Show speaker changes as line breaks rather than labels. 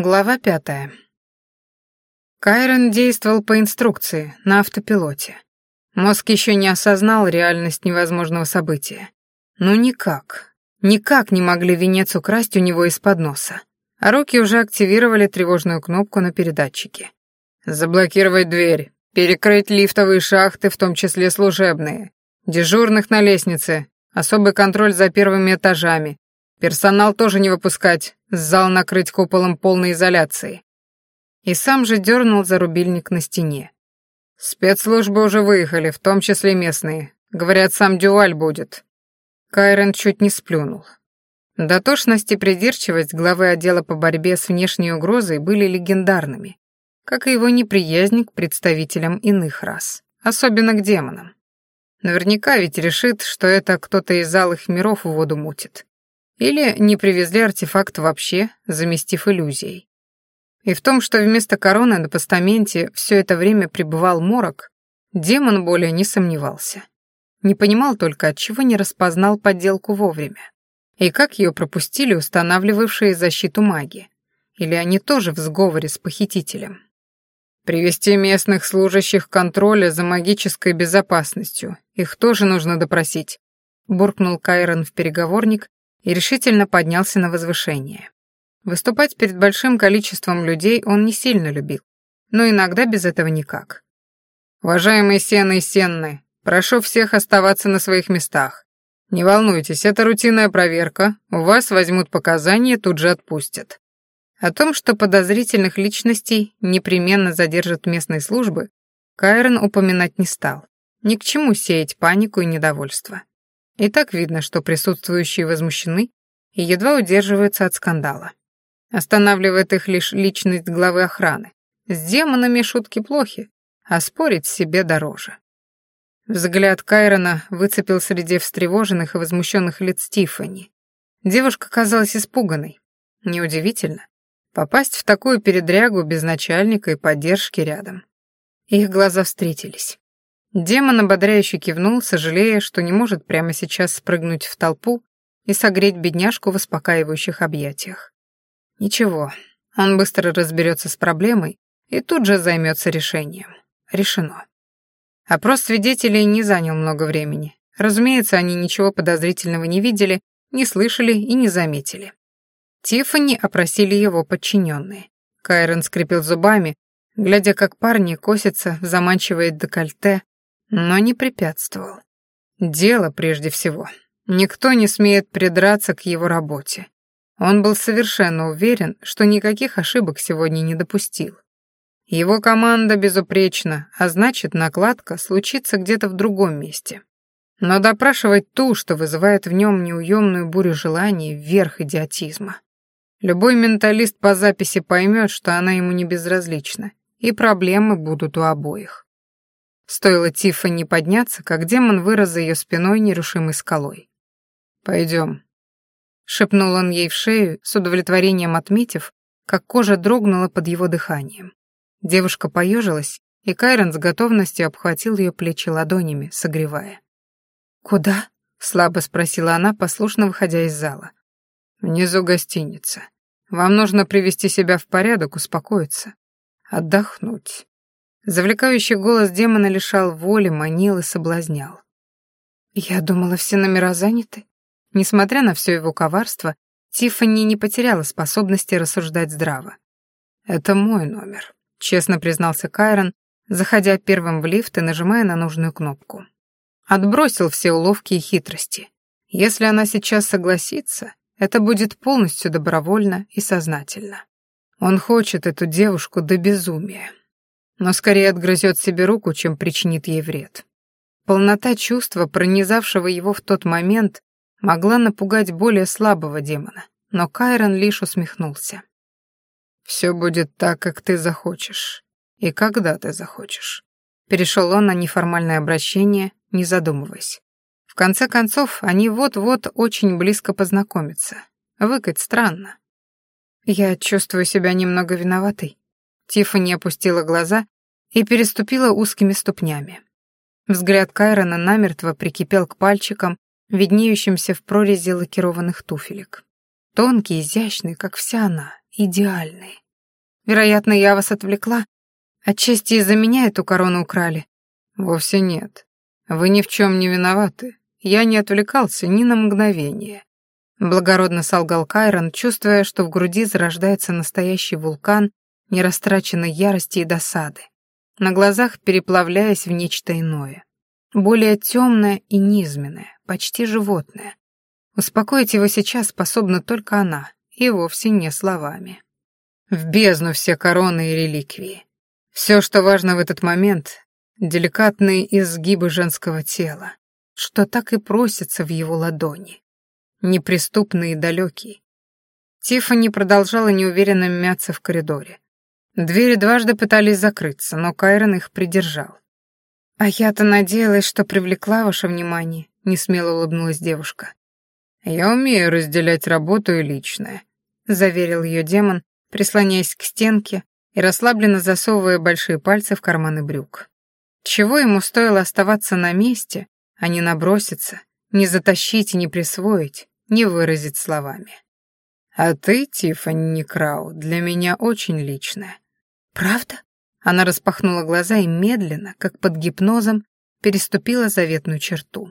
Глава пятая. Кайрон действовал по инструкции, на автопилоте. Мозг еще не осознал реальность невозможного события. Ну никак, никак не могли венец украсть у него из-под носа. А руки уже активировали тревожную кнопку на передатчике. «Заблокировать дверь, перекрыть лифтовые шахты, в том числе служебные, дежурных на лестнице, особый контроль за первыми этажами, персонал тоже не выпускать, зал накрыть куполом полной изоляции». И сам же дернул за рубильник на стене. «Спецслужбы уже выехали, в том числе местные. Говорят, сам Дюваль будет». Кайрон чуть не сплюнул. Дотошность и придирчивость главы отдела по борьбе с внешней угрозой были легендарными, как и его неприязнь к представителям иных рас, особенно к демонам. Наверняка ведь решит, что это кто-то из алых миров в воду мутит. Или не привезли артефакт вообще, заместив иллюзией. И в том, что вместо короны на постаменте все это время пребывал морок, демон более не сомневался. Не понимал только, отчего не распознал подделку вовремя. И как ее пропустили устанавливавшие защиту маги? Или они тоже в сговоре с похитителем? Привести местных служащих контроля за магической безопасностью. Их тоже нужно допросить. Буркнул Кайрон в переговорник и решительно поднялся на возвышение. Выступать перед большим количеством людей он не сильно любил, но иногда без этого никак. «Уважаемые сены и сенны, прошу всех оставаться на своих местах. Не волнуйтесь, это рутинная проверка, у вас возьмут показания тут же отпустят. О том, что подозрительных личностей непременно задержат местные службы, Кайрон упоминать не стал. Ни к чему сеять панику и недовольство. И так видно, что присутствующие возмущены и едва удерживаются от скандала. Останавливает их лишь личность главы охраны. С демонами шутки плохи, а спорить себе дороже. Взгляд Кайрона выцепил среди встревоженных и возмущенных лиц Тиффани. Девушка казалась испуганной. Неудивительно. Попасть в такую передрягу без начальника и поддержки рядом. Их глаза встретились. Демон ободряюще кивнул, сожалея, что не может прямо сейчас спрыгнуть в толпу и согреть бедняжку в успокаивающих объятиях. Ничего, он быстро разберется с проблемой и тут же займется решением. Решено. Опрос свидетелей не занял много времени. Разумеется, они ничего подозрительного не видели, не слышали и не заметили. Тиффани опросили его подчиненные. Кайрон скрипел зубами, глядя, как парни косятся в заманчивое декольте, но не препятствовал. Дело прежде всего. Никто не смеет придраться к его работе. Он был совершенно уверен, что никаких ошибок сегодня не допустил. Его команда безупречна, а значит, накладка случится где-то в другом месте. Но допрашивать ту, что вызывает в нем неуемную бурю желаний, вверх идиотизма. Любой менталист по записи поймет, что она ему не безразлична, и проблемы будут у обоих. Стоило Тиффани подняться, как демон вырос за ее спиной нерушимой скалой. «Пойдем», — шепнул он ей в шею, с удовлетворением отметив, как кожа дрогнула под его дыханием. Девушка поежилась, и Кайрон с готовностью обхватил ее плечи ладонями, согревая. «Куда?» — слабо спросила она, послушно выходя из зала. «Внизу гостиница. Вам нужно привести себя в порядок, успокоиться. Отдохнуть». Завлекающий голос демона лишал воли, манил и соблазнял. «Я думала, все номера заняты». Несмотря на все его коварство, Тиффани не потеряла способности рассуждать здраво. «Это мой номер», честно признался Кайрон, заходя первым в лифт и нажимая на нужную кнопку. Отбросил все уловки и хитрости. Если она сейчас согласится, это будет полностью добровольно и сознательно. Он хочет эту девушку до безумия, но скорее отгрызет себе руку, чем причинит ей вред. Полнота чувства, пронизавшего его в тот момент, могла напугать более слабого демона, но Кайрон лишь усмехнулся. Все будет так, как ты захочешь. И когда ты захочешь. Перешел он на неформальное обращение, не задумываясь. В конце концов, они вот-вот очень близко познакомятся. Выкать странно. Я чувствую себя немного виноватой. Тиффани опустила глаза и переступила узкими ступнями. Взгляд Кайрона намертво прикипел к пальчикам, виднеющимся в прорези лакированных туфелек. Тонкий, изящный, как вся она, идеальный. Вероятно, я вас отвлекла. Отчасти из-за меня эту корону украли.
Вовсе нет. Вы ни в чем не виноваты. Я не отвлекался ни на мгновение.
Благородно солгал Кайрон, чувствуя, что в груди зарождается настоящий вулкан нерастраченной ярости и досады, на глазах переплавляясь в нечто иное. Более темное и низменное, почти животное. Успокоить его сейчас способна только она, и вовсе не словами.
В бездну все короны и реликвии. Все, что важно в этот момент — деликатные изгибы женского тела, что так и просится в его ладони. Неприступный и далекий. Тиффани продолжала неуверенно мяться в коридоре. Двери дважды пытались закрыться, но Кайрон их придержал.
«А я-то надеялась, что привлекла ваше внимание», — несмело улыбнулась девушка.
«Я умею разделять работу и личное», — заверил ее демон, прислоняясь к стенке и расслабленно засовывая большие пальцы в карманы брюк. Чего ему стоило оставаться на месте, а не наброситься, не затащить и не присвоить, не выразить словами. «А ты, Тиффани Крау, для меня очень личная.
«Правда?» Она распахнула глаза и медленно, как под гипнозом, переступила заветную черту.